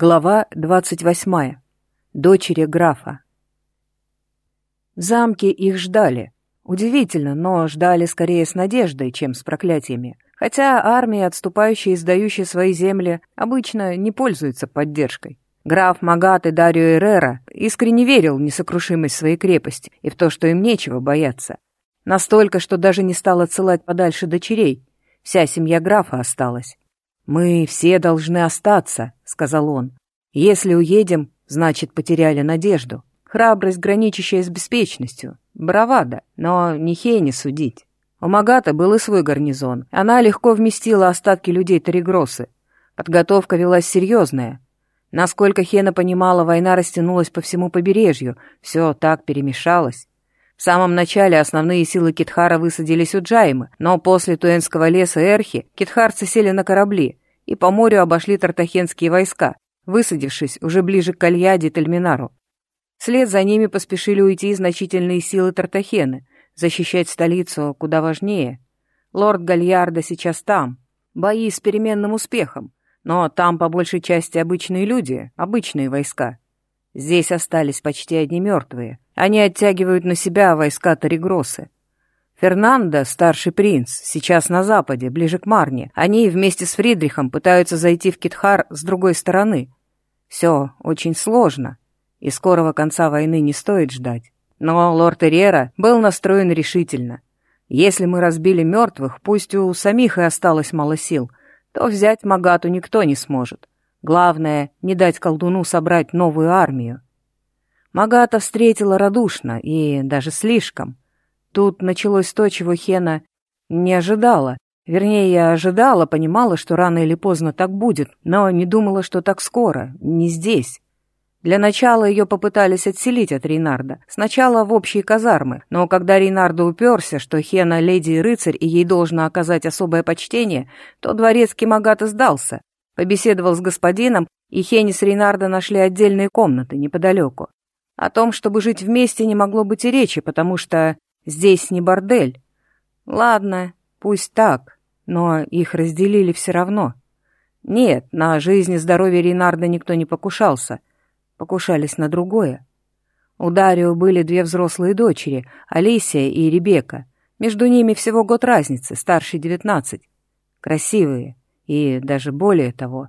Глава двадцать восьмая. Дочери графа. В замке их ждали. Удивительно, но ждали скорее с надеждой, чем с проклятиями. Хотя армии, отступающие и сдающие свои земли, обычно не пользуются поддержкой. Граф Магат и Дарио Эррера искренне верил в несокрушимость своей крепости и в то, что им нечего бояться. Настолько, что даже не стал отсылать подальше дочерей. Вся семья графа осталась. «Мы все должны остаться», — сказал он. «Если уедем, значит, потеряли надежду. Храбрость, граничащая с беспечностью. Бравада, но не Хейне судить. У Магата был и свой гарнизон. Она легко вместила остатки людей Таригросы. Подготовка велась серьезная. Насколько Хена понимала, война растянулась по всему побережью. Все так перемешалось. В самом начале основные силы Китхара высадились у Джаймы, но после Туэнского леса Эрхи китхарцы сели на корабли и по морю обошли тартахенские войска, высадившись уже ближе к Кальяде и Тальминару. Вслед за ними поспешили уйти значительные силы Тартахены. Защищать столицу куда важнее. Лорд Гальярда сейчас там. Бои с переменным успехом. Но там по большей части обычные люди, обычные войска. Здесь остались почти одни мертвые. Они оттягивают на себя войска Таригросы. Фернандо, старший принц, сейчас на западе, ближе к Марне. Они вместе с Фридрихом пытаются зайти в Китхар с другой стороны. Все очень сложно, и скорого конца войны не стоит ждать. Но лорд Эрера был настроен решительно. Если мы разбили мертвых, пусть у самих и осталось мало сил, то взять Магату никто не сможет. Главное, не дать колдуну собрать новую армию. Магата встретила радушно и даже слишком. Тут началось то, чего Хена не ожидала. Вернее, я ожидала, понимала, что рано или поздно так будет, но не думала, что так скоро, не здесь. Для начала ее попытались отселить от Рейнарда. Сначала в общие казармы, но когда Рейнарда уперся, что Хена — леди и рыцарь, и ей должно оказать особое почтение, то дворецкий Магата сдался. Побеседовал с господином, и Хене с Рейнарда нашли отдельные комнаты неподалеку. О том, чтобы жить вместе, не могло быть и речи, потому что здесь не бордель. Ладно, пусть так, но их разделили все равно. Нет, на жизнь и здоровье Рейнарда никто не покушался. Покушались на другое. У Дарио были две взрослые дочери, Алисия и Ребека. Между ними всего год разницы, старше девятнадцать. Красивые, и даже более того,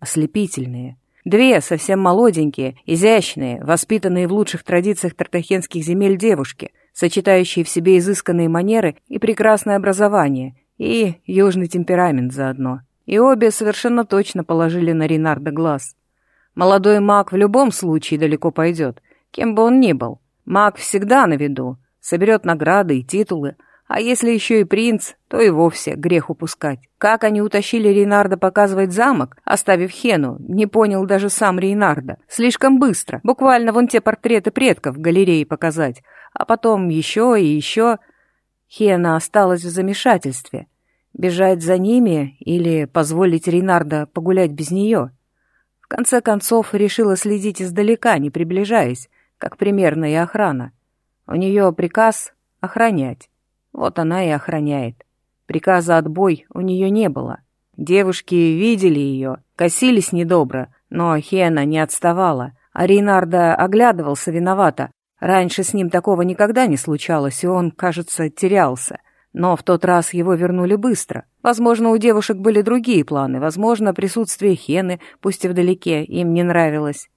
ослепительные. Две совсем молоденькие, изящные, воспитанные в лучших традициях тартахенских земель девушки, сочетающие в себе изысканные манеры и прекрасное образование, и южный темперамент заодно. И обе совершенно точно положили на Ренарда глаз. Молодой маг в любом случае далеко пойдет, кем бы он ни был. Маг всегда на виду, соберет награды и титулы, а если еще и принц, то и вовсе грех упускать. Как они утащили Рейнарда показывать замок, оставив Хену, не понял даже сам Рейнарда. Слишком быстро. Буквально вон те портреты предков в галерее показать. А потом еще и еще. Хена осталась в замешательстве. Бежать за ними или позволить Рейнарда погулять без нее? В конце концов, решила следить издалека, не приближаясь, как примерно и охрана. У нее приказ охранять. Вот она и охраняет. Приказа отбой у нее не было. Девушки видели ее, косились недобро, но Хена не отставала, а Рейнарда оглядывался виновато. Раньше с ним такого никогда не случалось, и он, кажется, терялся. Но в тот раз его вернули быстро. Возможно, у девушек были другие планы, возможно, присутствие Хены, пусть и вдалеке, им не нравилось.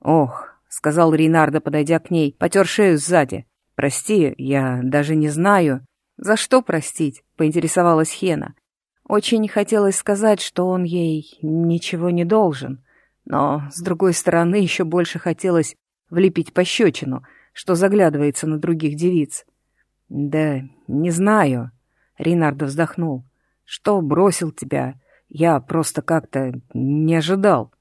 «Ох», — сказал Рейнарда, подойдя к ней, потер шею сзади. «Прости, я даже не знаю». «За что простить?» — поинтересовалась Хена. Очень хотелось сказать, что он ей ничего не должен, но, с другой стороны, еще больше хотелось влепить пощечину, что заглядывается на других девиц. «Да не знаю», — Ринардо вздохнул. «Что бросил тебя? Я просто как-то не ожидал».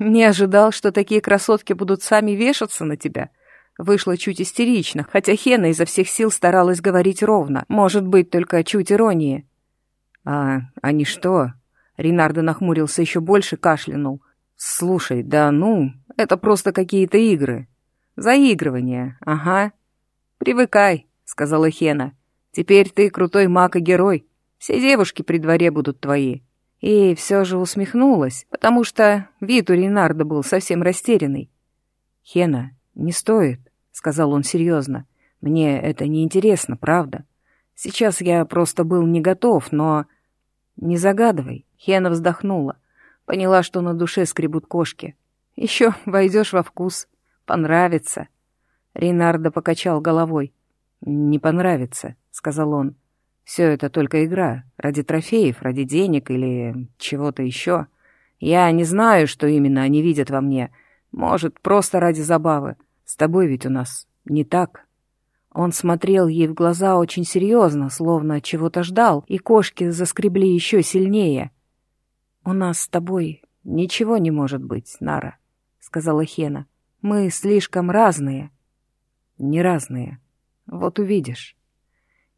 «Не ожидал, что такие красотки будут сами вешаться на тебя?» Вышло чуть истерично, хотя Хена изо всех сил старалась говорить ровно. Может быть, только чуть иронии. «А они что?» Ринардо нахмурился еще больше, кашлянул. «Слушай, да ну, это просто какие-то игры. Заигрывание, ага. Привыкай», — сказала Хена. «Теперь ты крутой маг и герой. Все девушки при дворе будут твои. И все же усмехнулась, потому что вид у Ренарда был совсем растерянный. «Хена, не стоит», — сказал он серьезно. «Мне это не интересно, правда. Сейчас я просто был не готов, но...» «Не загадывай», — Хена вздохнула. Поняла, что на душе скребут кошки. «Еще войдешь во вкус. Понравится». Ренардо покачал головой. «Не понравится», — сказал он. «Все это только игра. Ради трофеев, ради денег или чего-то еще. Я не знаю, что именно они видят во мне. Может, просто ради забавы. С тобой ведь у нас не так». Он смотрел ей в глаза очень серьезно, словно чего-то ждал, и кошки заскребли еще сильнее. «У нас с тобой ничего не может быть, Нара», — сказала Хена. «Мы слишком разные». «Не разные. Вот увидишь».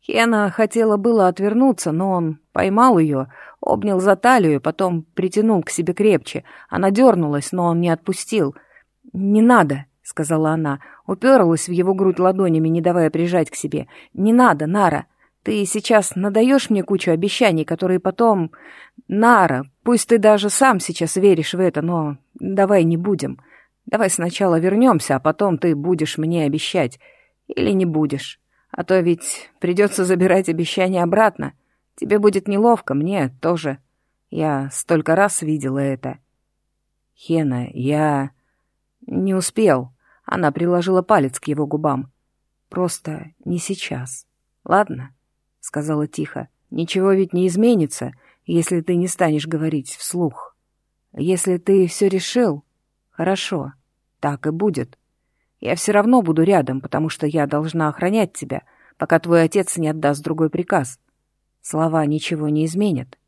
Хена хотела было отвернуться, но он поймал ее, обнял за талию, потом притянул к себе крепче. Она дернулась, но он не отпустил. «Не надо», — сказала она, уперлась в его грудь ладонями, не давая прижать к себе. «Не надо, Нара. Ты сейчас надаешь мне кучу обещаний, которые потом... Нара, пусть ты даже сам сейчас веришь в это, но давай не будем. Давай сначала вернемся, а потом ты будешь мне обещать. Или не будешь. А то ведь придется забирать обещание обратно. Тебе будет неловко, мне тоже. Я столько раз видела это. Хена, я... Не успел. Она приложила палец к его губам. Просто не сейчас. Ладно? Сказала тихо. Ничего ведь не изменится, если ты не станешь говорить вслух. Если ты все решил, хорошо, так и будет. Я все равно буду рядом, потому что я должна охранять тебя, пока твой отец не отдаст другой приказ. Слова ничего не изменят.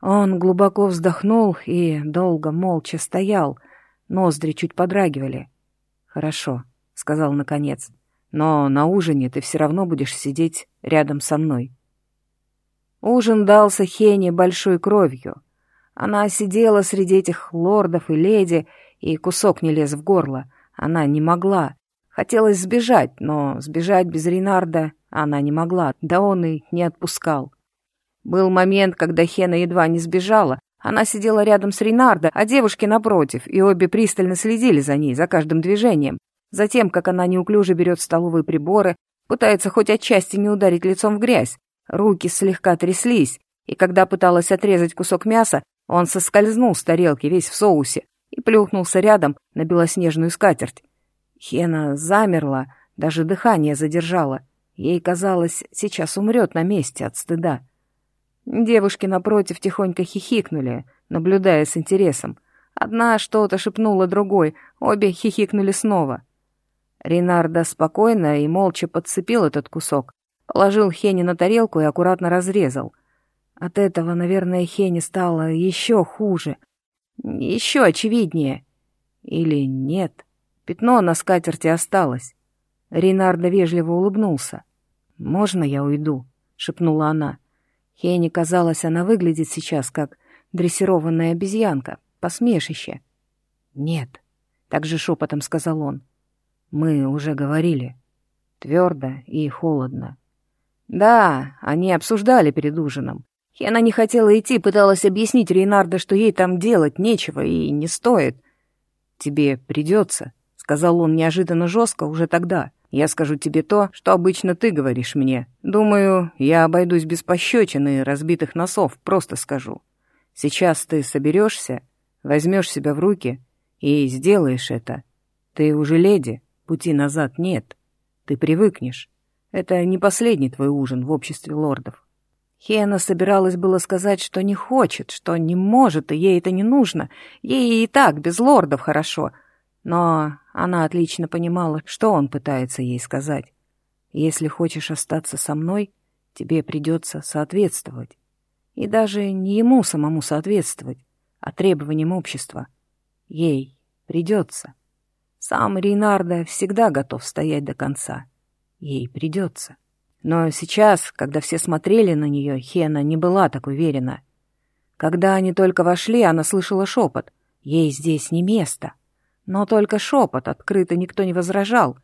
Он глубоко вздохнул и долго молча стоял, ноздри чуть подрагивали. «Хорошо», — сказал наконец, — «но на ужине ты все равно будешь сидеть рядом со мной». Ужин дался Хене большой кровью. Она сидела среди этих лордов и леди, и кусок не лез в горло. Она не могла. Хотелось сбежать, но сбежать без Ренарда она не могла, да он и не отпускал. Был момент, когда Хена едва не сбежала. Она сидела рядом с Ренардо, а девушки напротив, и обе пристально следили за ней, за каждым движением. Затем, как она неуклюже берет столовые приборы, пытается хоть отчасти не ударить лицом в грязь. Руки слегка тряслись, и когда пыталась отрезать кусок мяса, он соскользнул с тарелки весь в соусе, и плюхнулся рядом на белоснежную скатерть. Хена замерла, даже дыхание задержала. Ей казалось, сейчас умрет на месте от стыда. Девушки напротив тихонько хихикнули, наблюдая с интересом. Одна что-то шепнула другой, обе хихикнули снова. Ренардо спокойно и молча подцепил этот кусок, положил Хене на тарелку и аккуратно разрезал. От этого, наверное, Хене стало еще хуже. Еще очевиднее. Или нет. Пятно на скатерти осталось. Ренардо вежливо улыбнулся. «Можно я уйду?» — шепнула она. Хене казалось, она выглядит сейчас как дрессированная обезьянка, посмешище. «Нет», — также шепотом сказал он. «Мы уже говорили. Твердо и холодно». «Да, они обсуждали перед ужином. Хена не хотела идти, пыталась объяснить Рейнарда, что ей там делать нечего и не стоит. «Тебе придется», — сказал он неожиданно жестко уже тогда. «Я скажу тебе то, что обычно ты говоришь мне. Думаю, я обойдусь без пощечин и разбитых носов, просто скажу. Сейчас ты соберешься, возьмешь себя в руки и сделаешь это. Ты уже леди, пути назад нет. Ты привыкнешь. Это не последний твой ужин в обществе лордов. Хена собиралась было сказать, что не хочет, что не может, и ей это не нужно. Ей и так, без лордов, хорошо. Но она отлично понимала, что он пытается ей сказать. Если хочешь остаться со мной, тебе придется соответствовать. И даже не ему самому соответствовать, а требованиям общества. Ей придется. Сам Рейнардо всегда готов стоять до конца. Ей придется. Но сейчас, когда все смотрели на нее, Хена не была так уверена. Когда они только вошли, она слышала шепот. Ей здесь не место. Но только шепот, открыто никто не возражал.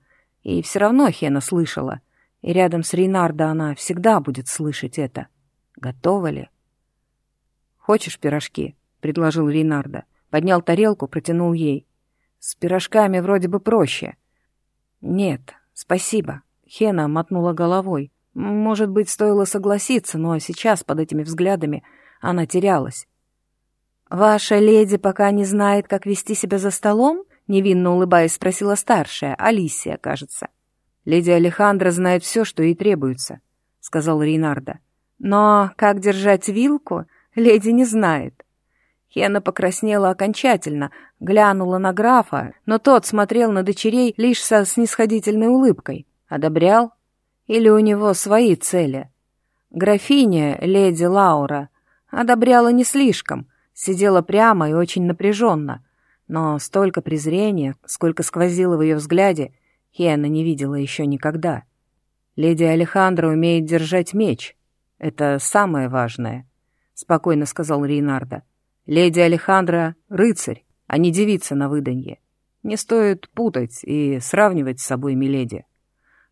И все равно Хена слышала. И рядом с Рейнардо она всегда будет слышать это. Готова ли? «Хочешь пирожки?» — предложил Рейнарда. Поднял тарелку, протянул ей. «С пирожками вроде бы проще». «Нет, спасибо». Хена мотнула головой. Может быть, стоило согласиться, но сейчас под этими взглядами она терялась. «Ваша леди пока не знает, как вести себя за столом?» — невинно улыбаясь спросила старшая, Алисия, кажется. «Леди Алехандра знает все, что ей требуется», — сказал Рейнарда. «Но как держать вилку, леди не знает». Хена покраснела окончательно, глянула на графа, но тот смотрел на дочерей лишь со снисходительной улыбкой. Одобрял? Или у него свои цели? Графиня, леди Лаура, одобряла не слишком — Сидела прямо и очень напряженно, но столько презрения, сколько сквозило в ее взгляде, Хиана не видела еще никогда. «Леди Алехандро умеет держать меч. Это самое важное», — спокойно сказал Рейнарда. «Леди Алехандро — рыцарь, а не девица на выданье. Не стоит путать и сравнивать с собой Миледи».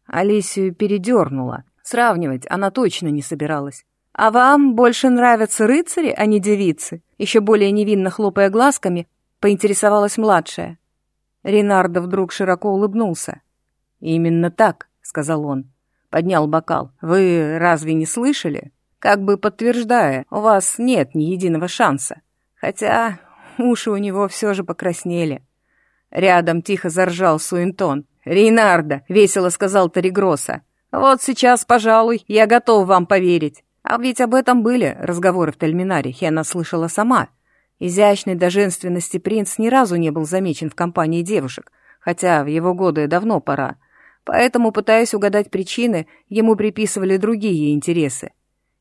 Алисию передернула. Сравнивать она точно не собиралась. «А вам больше нравятся рыцари, а не девицы?» Еще более невинно хлопая глазками, поинтересовалась младшая. Ренардо вдруг широко улыбнулся. «Именно так», — сказал он. Поднял бокал. «Вы разве не слышали?» Как бы подтверждая, у вас нет ни единого шанса. Хотя уши у него все же покраснели. Рядом тихо заржал Суинтон. «Рейнардо!» — весело сказал Таригроса. «Вот сейчас, пожалуй, я готов вам поверить. А ведь об этом были разговоры в Тальминаре, Хена слышала сама. Изящный до женственности принц ни разу не был замечен в компании девушек, хотя в его годы давно пора. Поэтому, пытаясь угадать причины, ему приписывали другие интересы.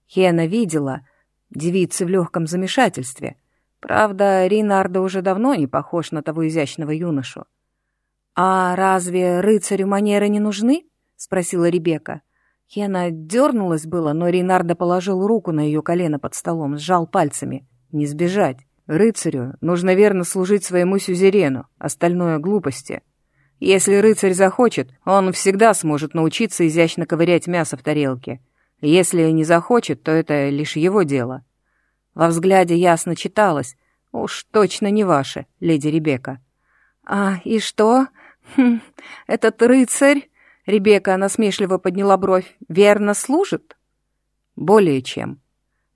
Хена видела девицы в легком замешательстве. Правда, Ринардо уже давно не похож на того изящного юношу. «А разве рыцарю манеры не нужны?» — спросила Ребекка. Хена дернулась было, но Рейнардо положил руку на ее колено под столом, сжал пальцами. Не сбежать. Рыцарю нужно верно служить своему сюзерену, остальное — глупости. Если рыцарь захочет, он всегда сможет научиться изящно ковырять мясо в тарелке. Если не захочет, то это лишь его дело. Во взгляде ясно читалось. Уж точно не ваше, леди Ребекка. «А, и что? Хм, этот рыцарь...» Ребекка насмешливо подняла бровь. «Верно служит?» «Более чем.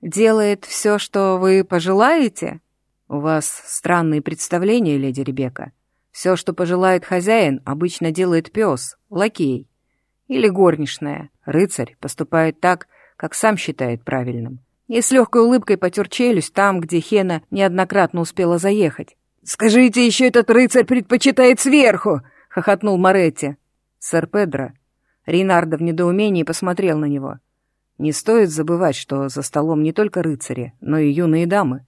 Делает все, что вы пожелаете?» «У вас странные представления, леди Ребекка. Все, что пожелает хозяин, обычно делает пес, лакей. Или горничная. Рыцарь поступает так, как сам считает правильным. И с легкой улыбкой потер челюсть там, где Хена неоднократно успела заехать. «Скажите, еще этот рыцарь предпочитает сверху!» — хохотнул Моретти. «Сэр Педро». Рейнардо в недоумении посмотрел на него. «Не стоит забывать, что за столом не только рыцари, но и юные дамы.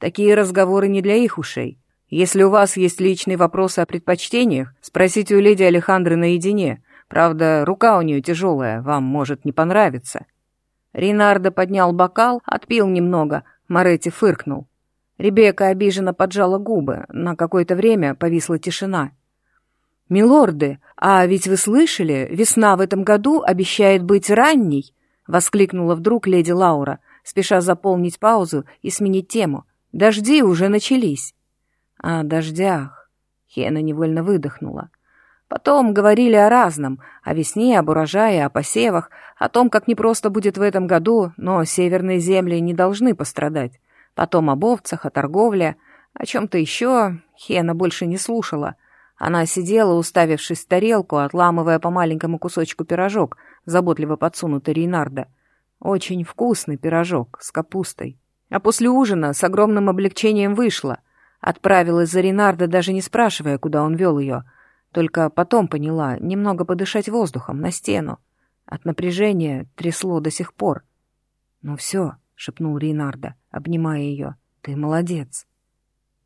Такие разговоры не для их ушей. Если у вас есть личные вопросы о предпочтениях, спросите у леди Алехандры наедине. Правда, рука у нее тяжелая, вам может не понравиться». Ринардо поднял бокал, отпил немного, Моретти фыркнул. Ребекка обиженно поджала губы, на какое-то время повисла тишина. «Милорды, а ведь вы слышали, весна в этом году обещает быть ранней!» — воскликнула вдруг леди Лаура, спеша заполнить паузу и сменить тему. «Дожди уже начались!» «О дождях!» — Хена невольно выдохнула. Потом говорили о разном, о весне, об урожае, о посевах, о том, как непросто будет в этом году, но северные земли не должны пострадать. Потом об овцах, о торговле, о чем-то еще Хена больше не слушала — она сидела, уставившись в тарелку, отламывая по маленькому кусочку пирожок, заботливо подсунутый Рейнарда. Очень вкусный пирожок с капустой. А после ужина с огромным облегчением вышла. Отправилась за Рейнарда, даже не спрашивая, куда он вел ее. Только потом поняла, немного подышать воздухом на стену. От напряжения трясло до сих пор. «Ну все», — шепнул Рейнарда, обнимая ее, — «ты молодец».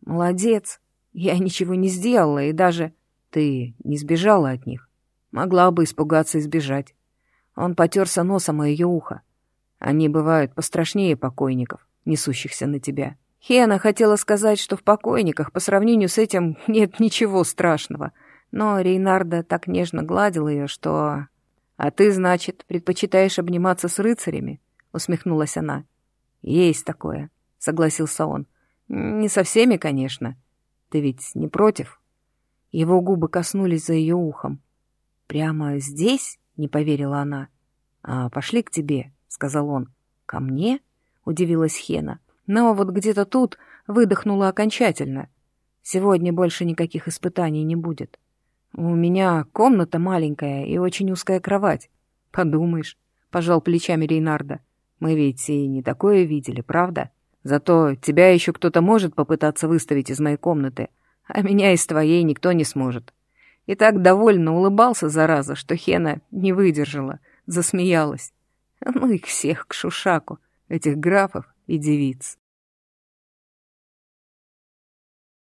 «Молодец», я ничего не сделала, и даже... Ты не сбежала от них. Могла бы испугаться и сбежать. Он потерся носом о ее ухо. Они бывают пострашнее покойников, несущихся на тебя. Хена хотела сказать, что в покойниках по сравнению с этим нет ничего страшного, но Рейнарда так нежно гладил ее, что... «А ты, значит, предпочитаешь обниматься с рыцарями?» — усмехнулась она. «Есть такое. согласился он. «Не со всеми, конечно. Ты ведь не против?» Его губы коснулись за ее ухом. «Прямо здесь?» — не поверила она. «А пошли к тебе», — сказал он. «Ко мне?» — удивилась Хена. Но вот где-то тут выдохнула окончательно. «Сегодня больше никаких испытаний не будет. У меня комната маленькая и очень узкая кровать. Подумаешь», — пожал плечами Рейнарда. «Мы ведь и не такое видели, правда? Зато тебя еще кто-то может попытаться выставить из моей комнаты, а меня из твоей никто не сможет». И так довольно улыбался, зараза, что Хена не выдержала, засмеялась. Ну их всех к шушаку, этих графов и девиц.